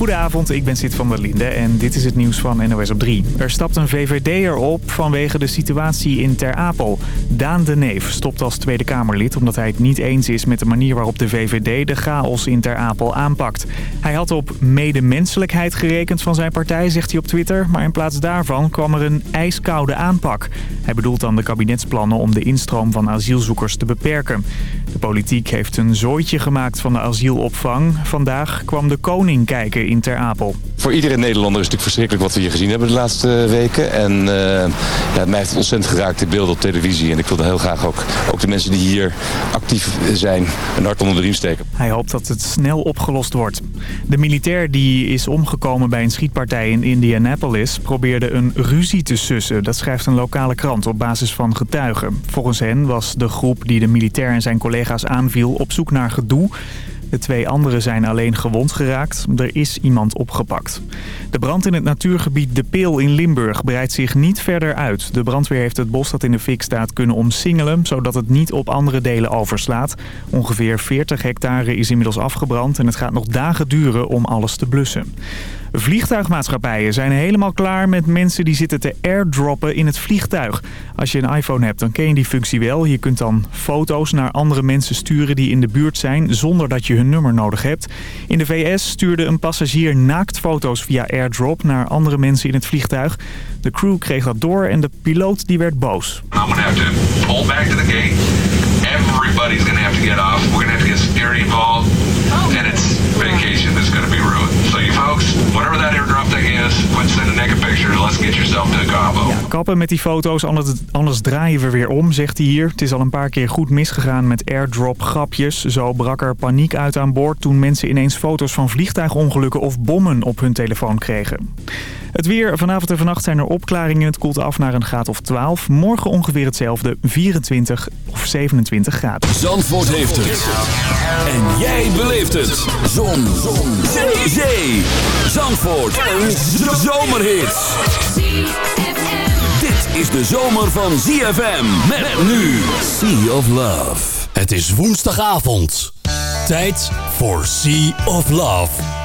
Goedenavond, ik ben Sid van der Linde en dit is het nieuws van NOS op 3. Er stapt een VVD'er op vanwege de situatie in Ter Apel. Daan de Neef stopt als Tweede Kamerlid omdat hij het niet eens is met de manier waarop de VVD de chaos in Ter Apel aanpakt. Hij had op medemenselijkheid gerekend van zijn partij, zegt hij op Twitter. Maar in plaats daarvan kwam er een ijskoude aanpak. Hij bedoelt dan de kabinetsplannen om de instroom van asielzoekers te beperken. De politiek heeft een zooitje gemaakt van de asielopvang. Vandaag kwam de koning kijken in Ter Apel. Voor iedere Nederlander is het natuurlijk verschrikkelijk wat we hier gezien hebben de laatste weken. En uh, ja, mij heeft het ontzettend geraakt, de beelden op televisie. En ik wilde heel graag ook, ook de mensen die hier actief zijn een hart onder de riem steken. Hij hoopt dat het snel opgelost wordt. De militair die is omgekomen bij een schietpartij in Indianapolis probeerde een ruzie te sussen. Dat schrijft een lokale krant op basis van getuigen. Volgens hen was de groep die de militair en zijn collega's aanviel op zoek naar gedoe. De twee anderen zijn alleen gewond geraakt. Er is iemand opgepakt. De brand in het natuurgebied De Peel in Limburg breidt zich niet verder uit. De brandweer heeft het bos dat in de fik staat kunnen omsingelen... zodat het niet op andere delen overslaat. Ongeveer 40 hectare is inmiddels afgebrand... en het gaat nog dagen duren om alles te blussen. Vliegtuigmaatschappijen zijn helemaal klaar met mensen die zitten te airdroppen in het vliegtuig. Als je een iPhone hebt, dan ken je die functie wel. Je kunt dan foto's naar andere mensen sturen die in de buurt zijn zonder dat je hun nummer nodig hebt. In de VS stuurde een passagier naaktfoto's via airdrop naar andere mensen in het vliegtuig. De crew kreeg dat door en de piloot die werd boos. I'm gonna have to pull back to the gate. Everybody's gonna have to get off. We're gonna have to get security involved. And it's vacation that's gonna be ruined. Folks, whatever that air thing is, quit sending naked pictures. Let's get yourself to Cabo. Ja, kappen met die foto's, anders, anders draaien we weer om, zegt hij hier. Het is al een paar keer goed misgegaan met airdrop grapjes. Zo brak er paniek uit aan boord toen mensen ineens foto's van vliegtuigongelukken of bommen op hun telefoon kregen. Het weer, vanavond en vannacht zijn er opklaringen. Het koelt af naar een graad of 12. Morgen ongeveer hetzelfde, 24 of 27 graden. Zandvoort heeft het. En jij beleeft het. Zon. Zon. Zee. Zee. Zandvoort. Een zomerhit. Dit is de zomer van ZFM. Met nu Sea of Love. Het is woensdagavond. Tijd voor Sea of Love.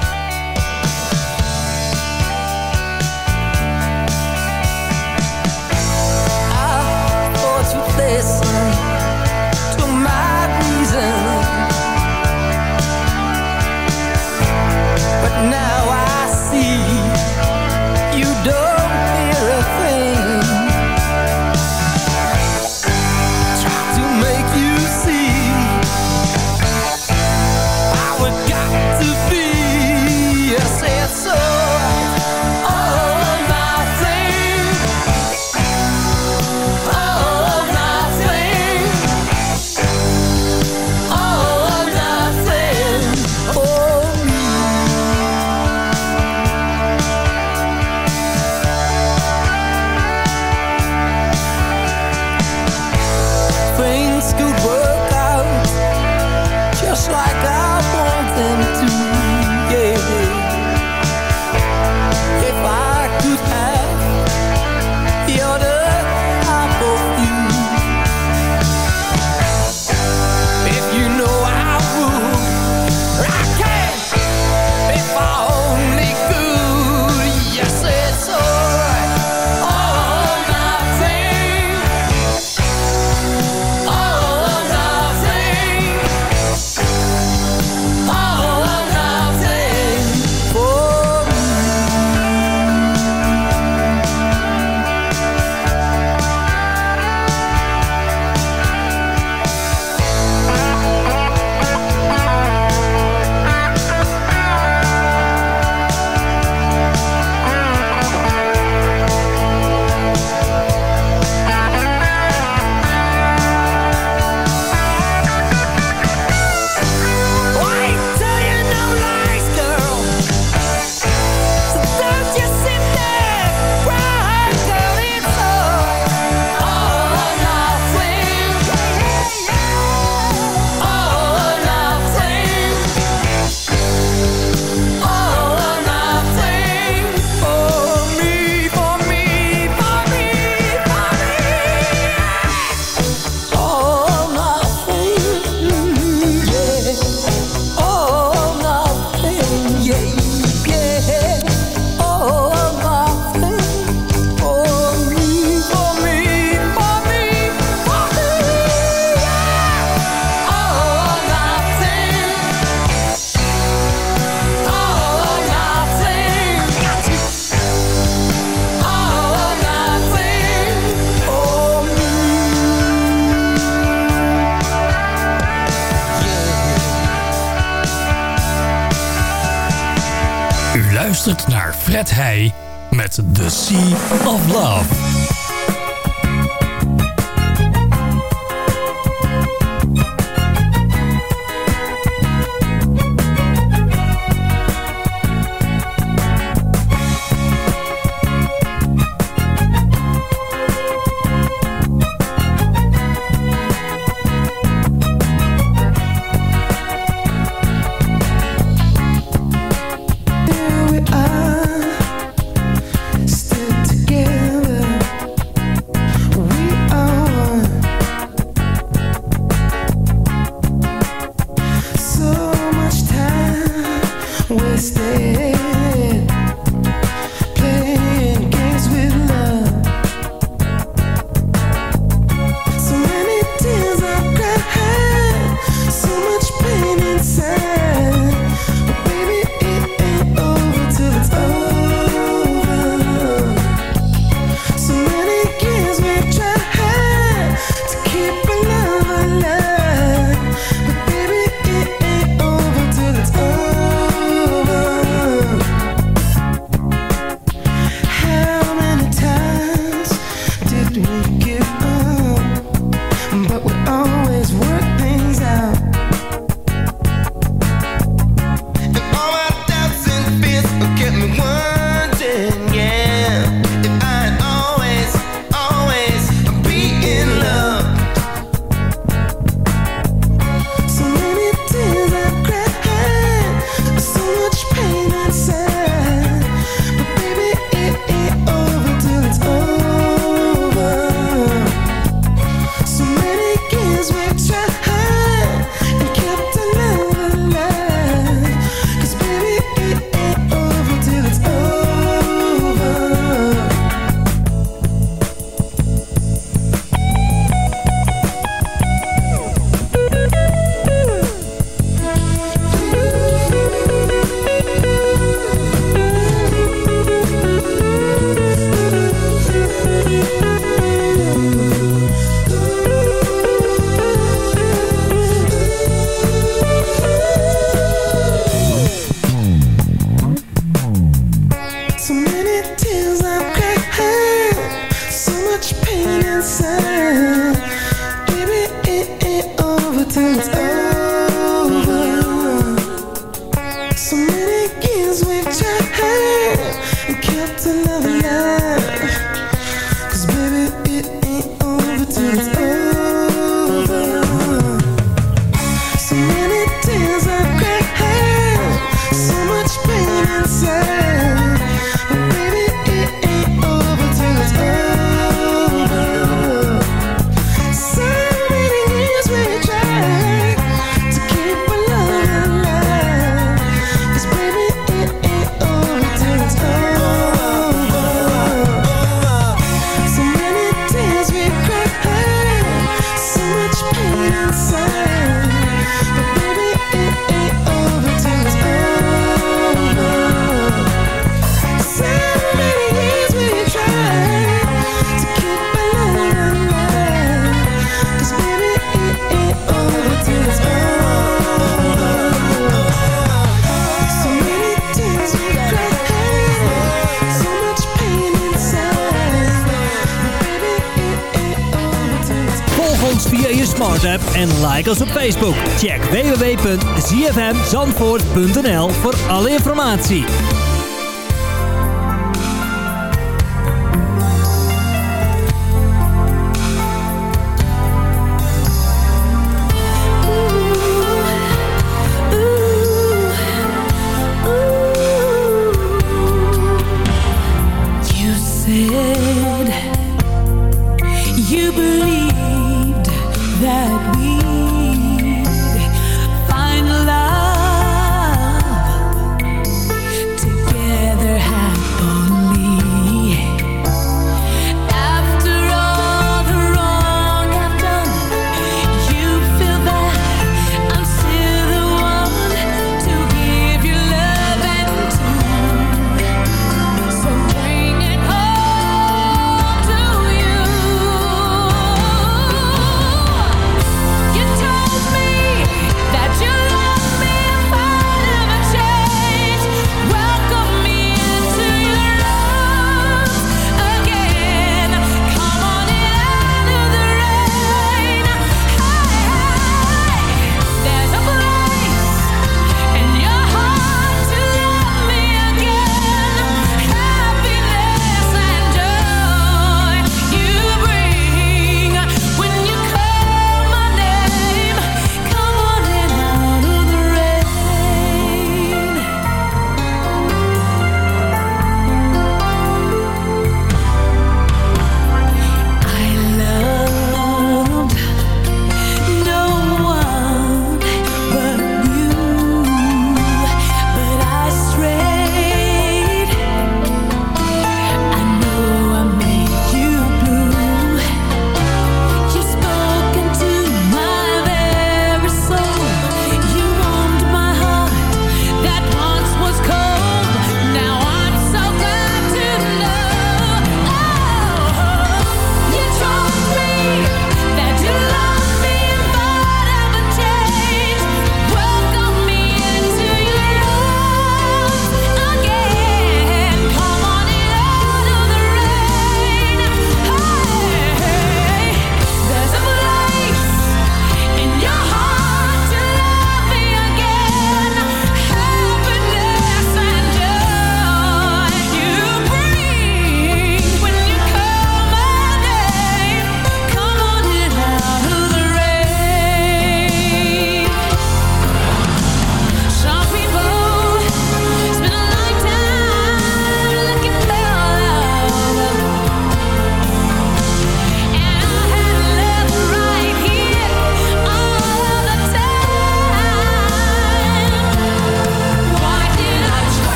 Like ons op Facebook. Check www.zfmzandvoort.nl voor alle informatie.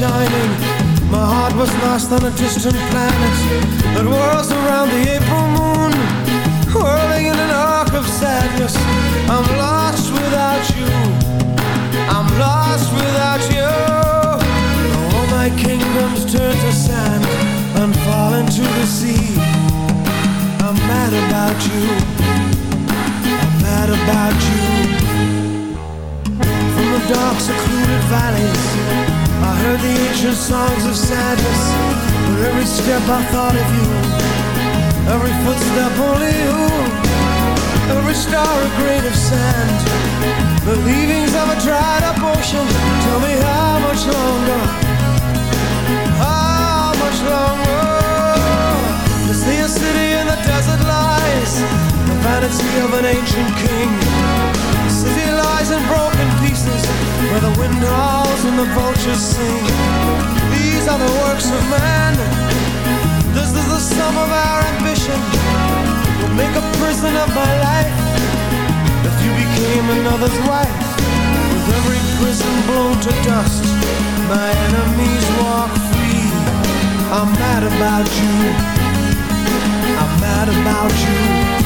Shining, my heart was lost on a distant planet that whirls around the April moon, whirling in an arc of sadness. I'm lost without you. I'm lost without you. All my kingdoms turn to sand and fall into the sea. I'm mad about you. I'm mad about you. From the dark, secluded valleys, I heard the ancient songs of sadness. Where every step I thought of you, every footstep only you, every star a grain of sand. The leavings of a dried up ocean. Tell me how much longer? How much longer? To see a city in the desert lies, the vanity of an ancient king. The city lies in broken pieces, where the wind howls and the vultures sing. These are the works of man. This is the sum of our ambition. We'll make a prison of my life. If you became another's wife, with every prison blown to dust, my enemies walk free. I'm mad about you. I'm mad about you.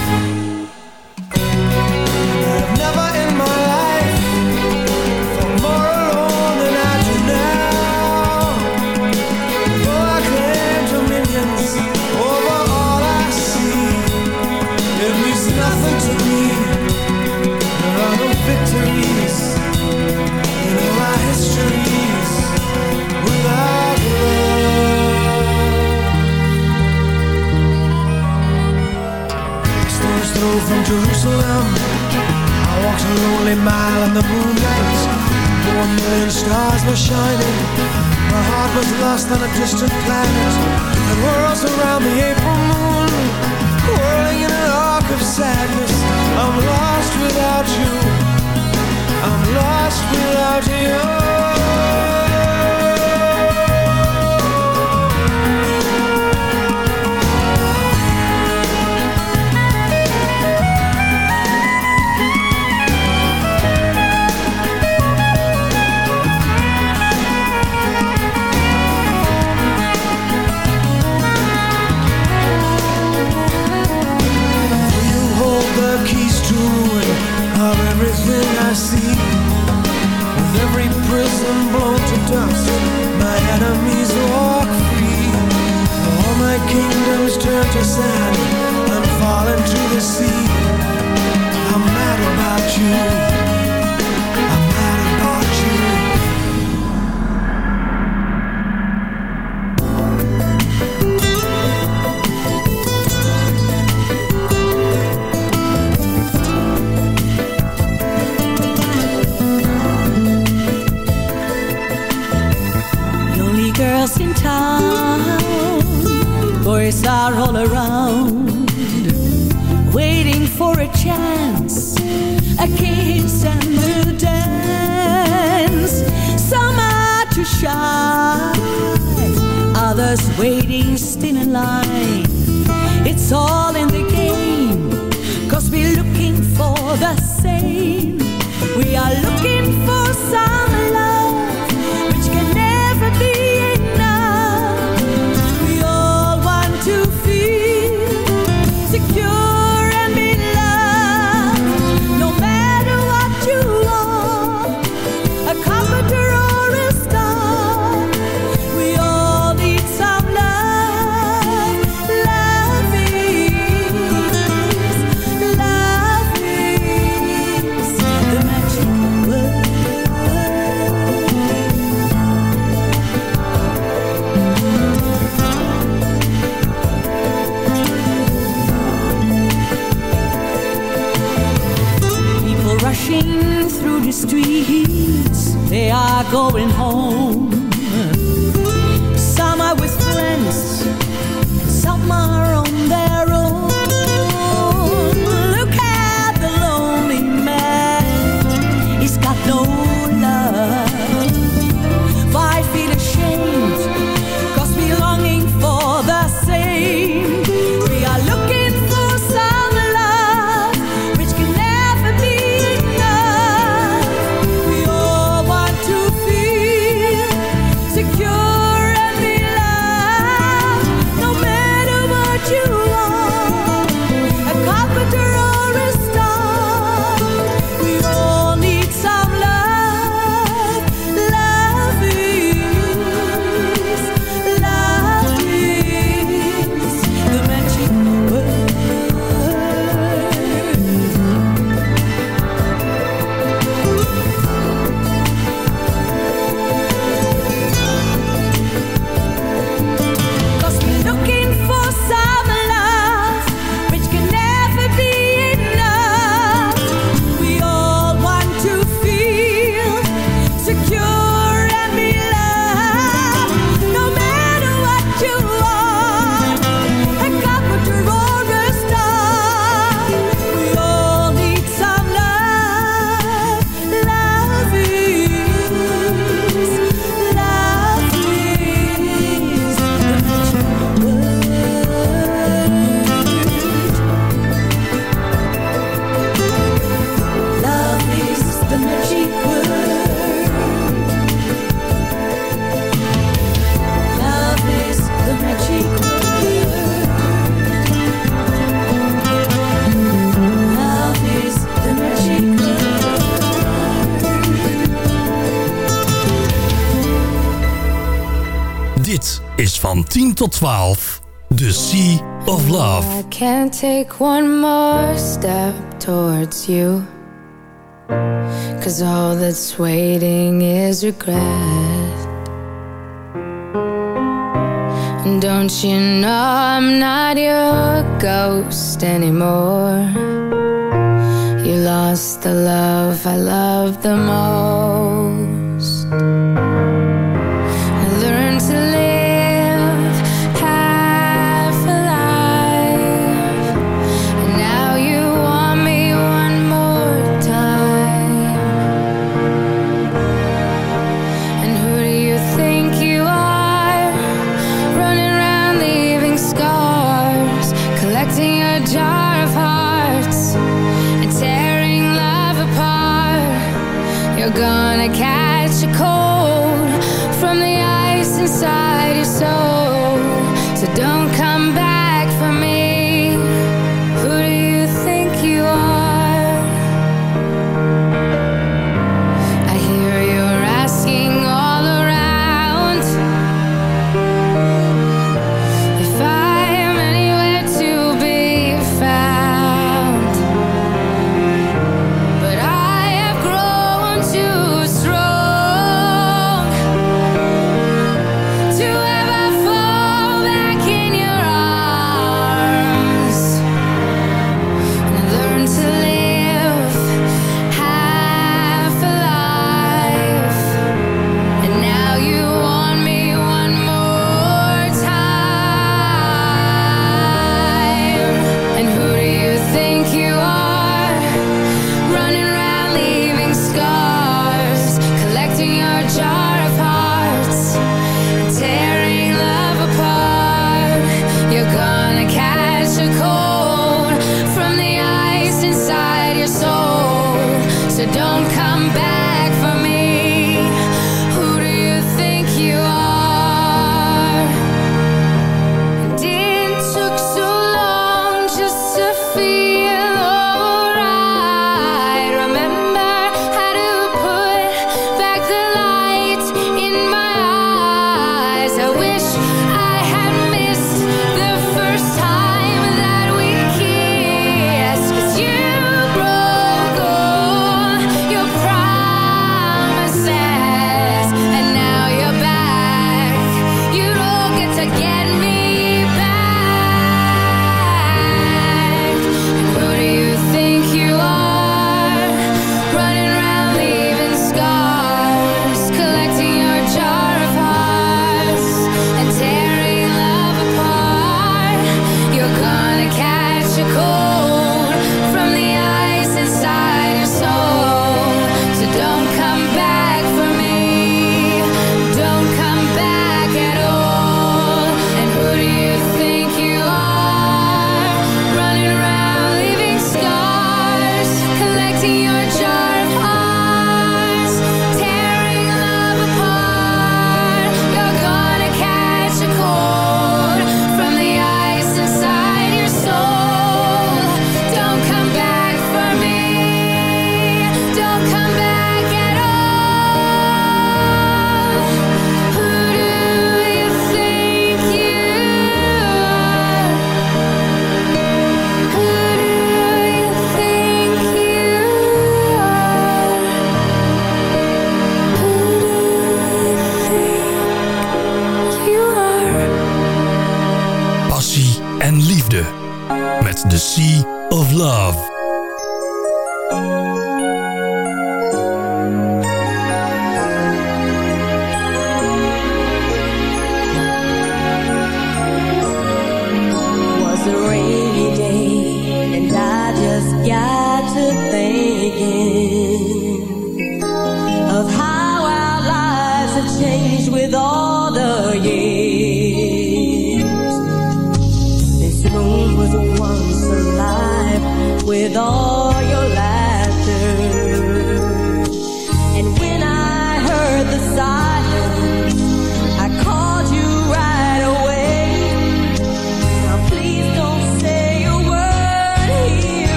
Boys are all around, waiting for a chance, a kiss and a dance. Some are too shy, others waiting still in line. It's all in the game, cause we're looking for the same. We are looking for some going home. 10 tot 12. The Sea of Love. I can't take one more step towards you. Cause all that's waiting is regret. And don't you know I'm not your ghost anymore? You lost the love I loved the most.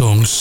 Songs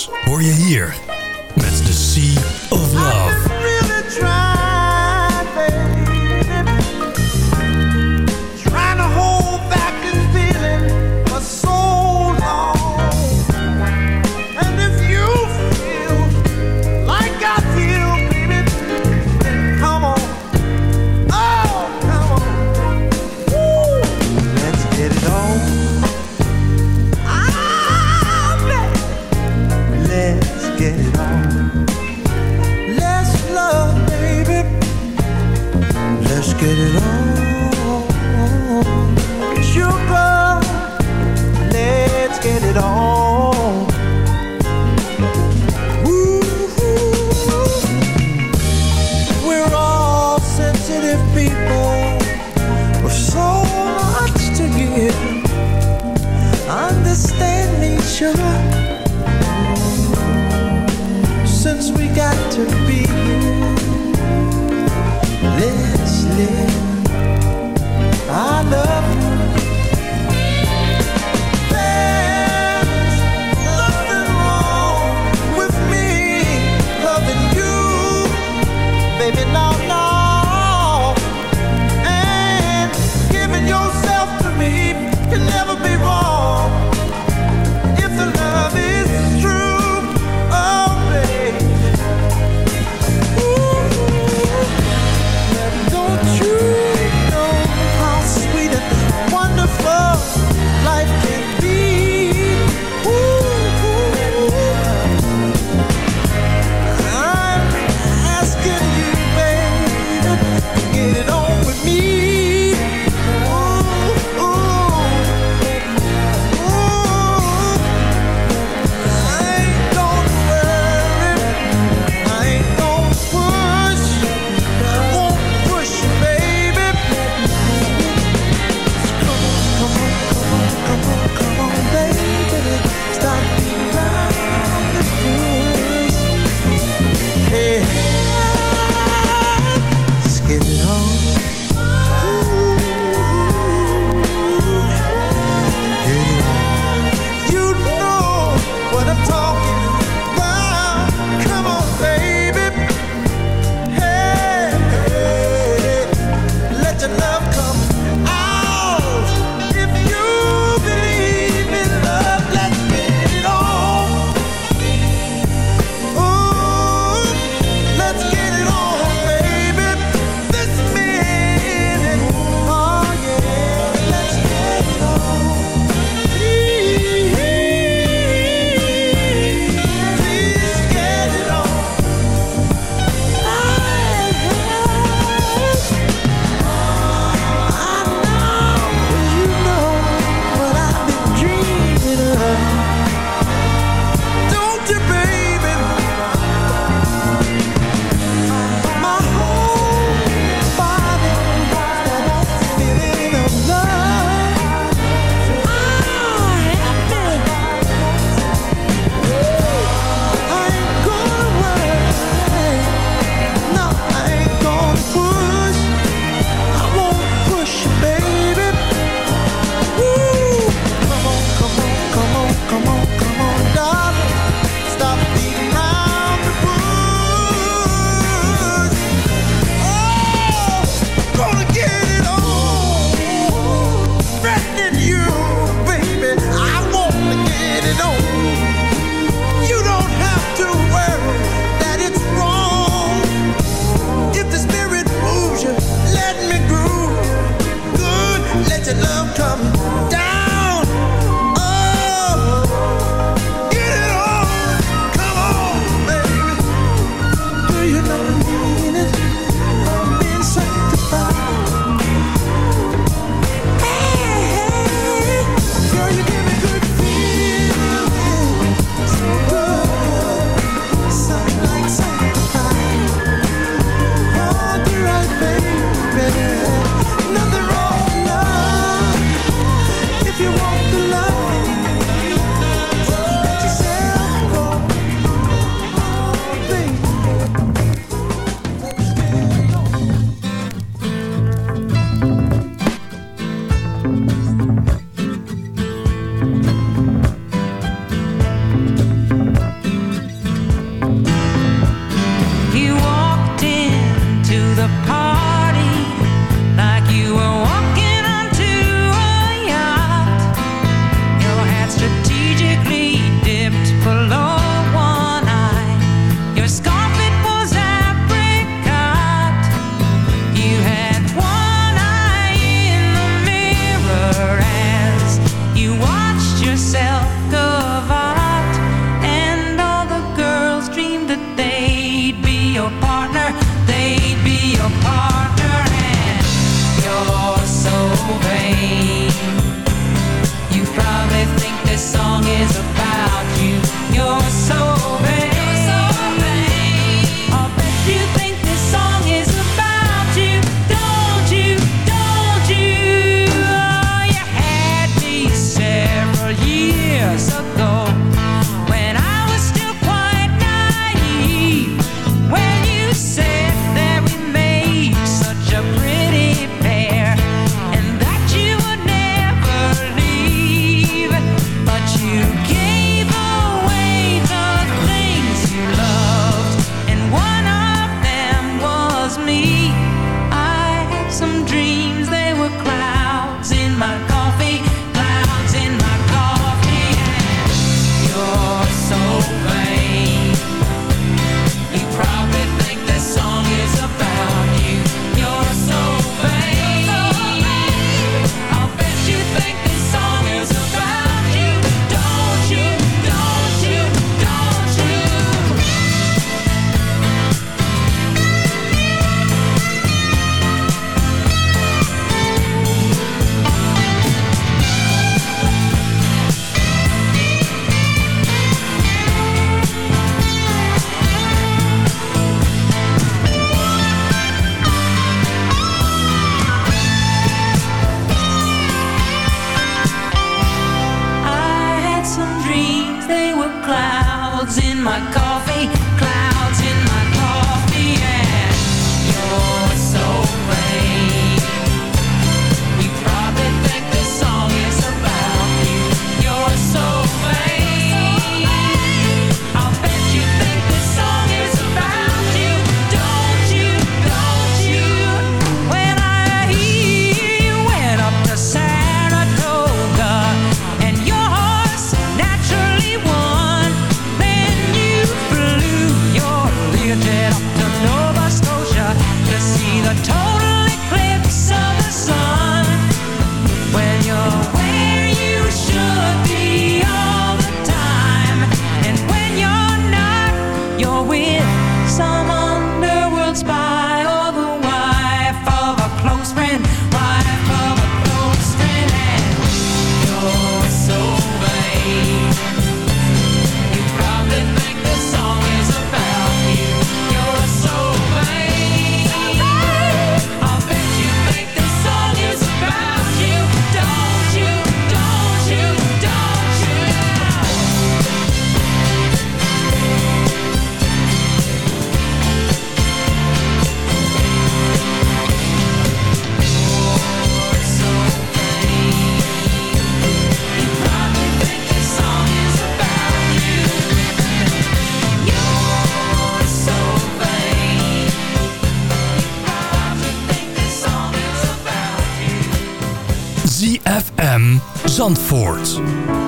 Zandvoort.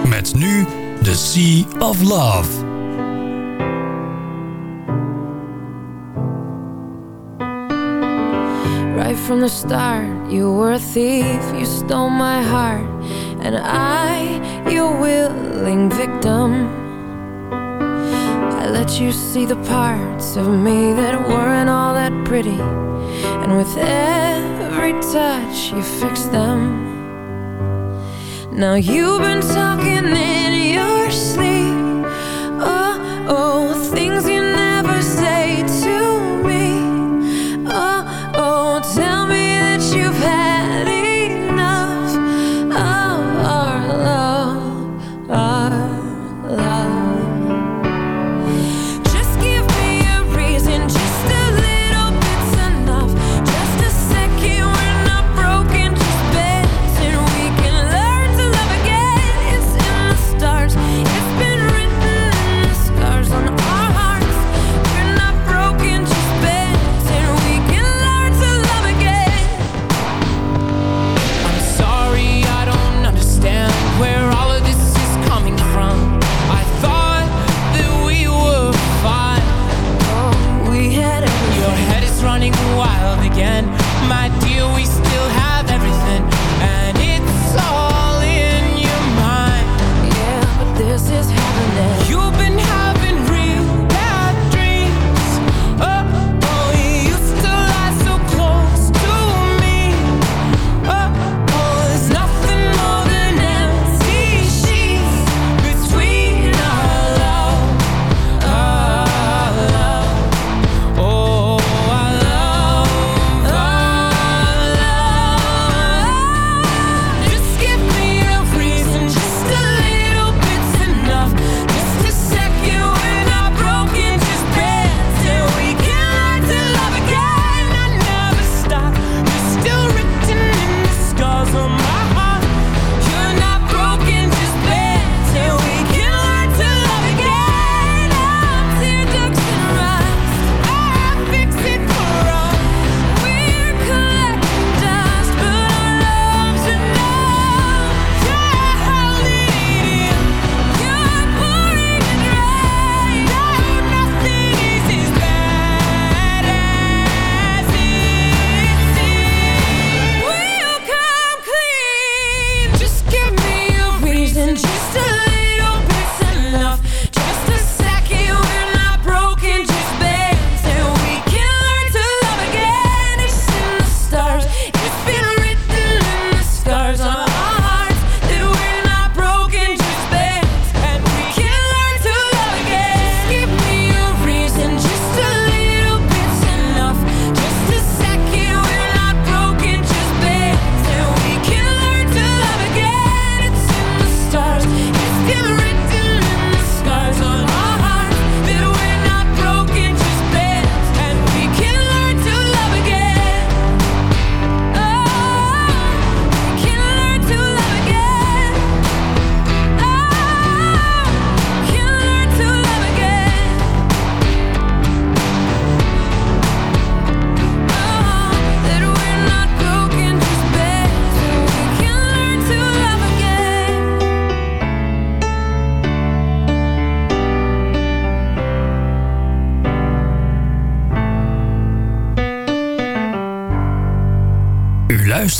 Met nu The Sea of Love. Right from the start, you were a thief, you stole my heart. And I, your willing victim. I let you see the parts of me that weren't all that pretty. And with every touch, you fixed them. Now you've been talking in your sleep. Oh, oh.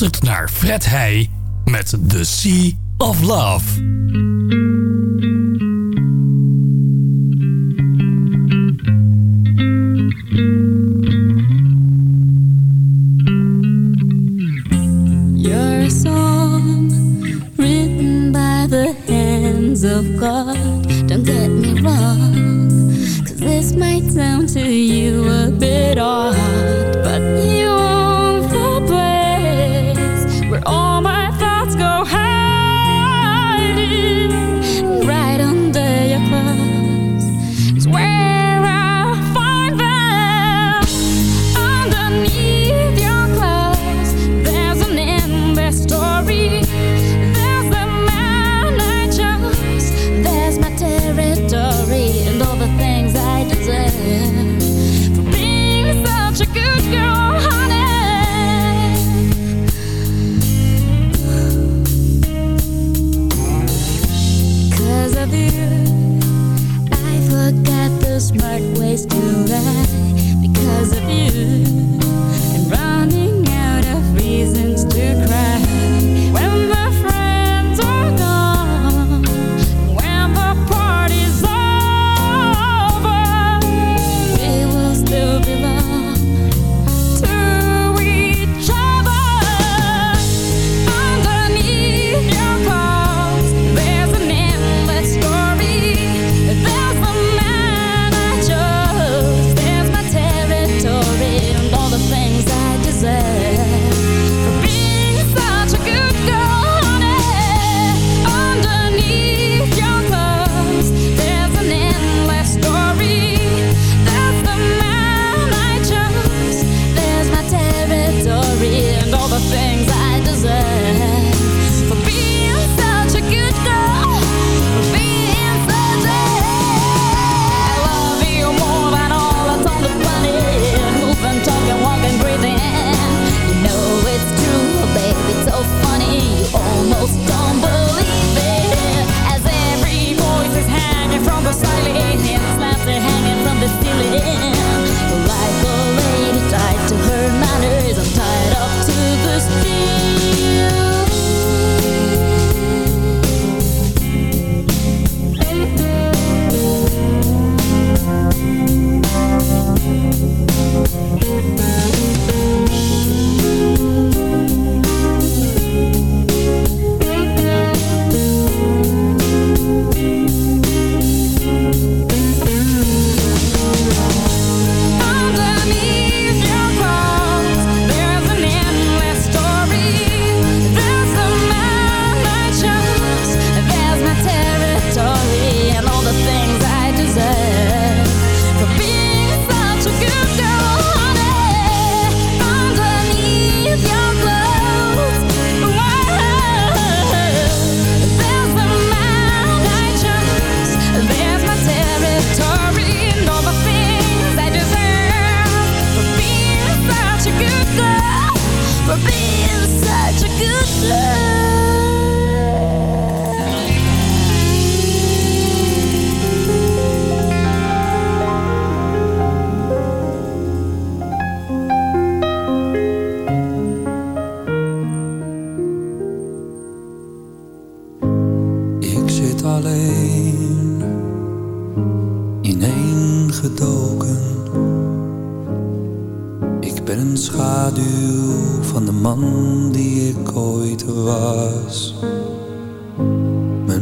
geluisterd naar Fred Heij met The Sea of Love. of God, don't get me wrong Cause this might sound to you a bit odd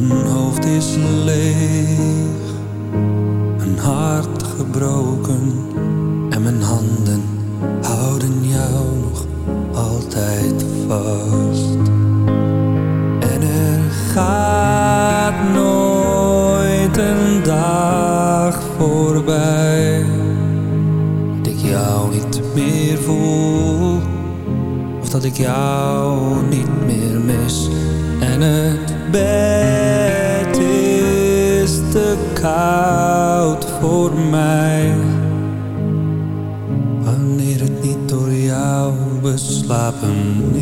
Mijn hoofd is leeg, mijn hart gebroken. En mijn handen houden jou nog altijd vast. En er gaat nooit een dag voorbij dat ik jou niet meer voel of dat ik jou niet meer mis. En het bed koud voor mij wanneer het niet door jou beslapen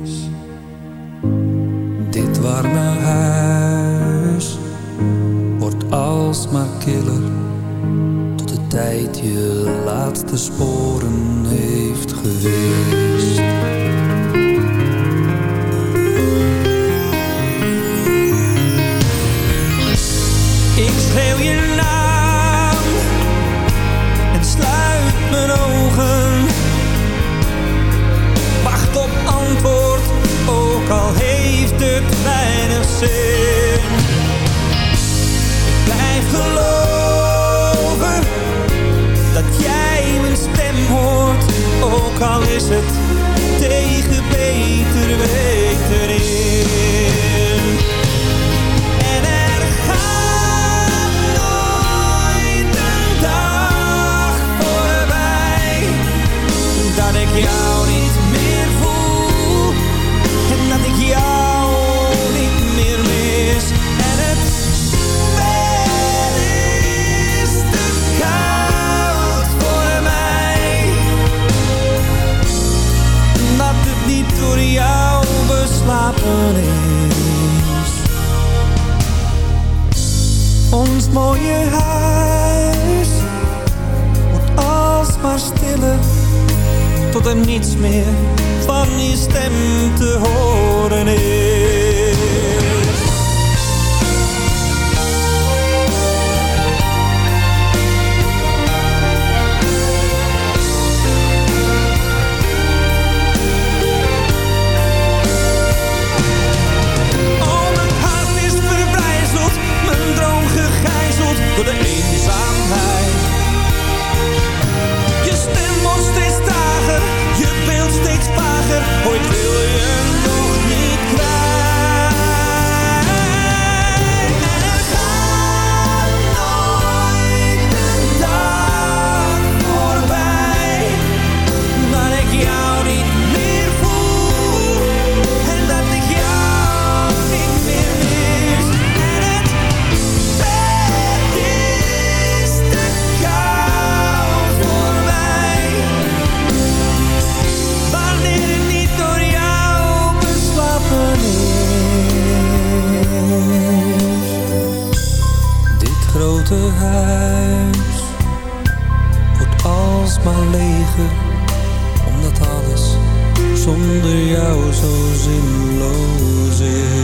is. Dit warme huis wordt alsmaar killer tot de tijd je laatste sporen heeft gewist. Al is het mooie huis wordt alsmaar stiller tot er niets meer van je stem te horen is. Alsmaar leger omdat alles zonder jou zo zinloos is.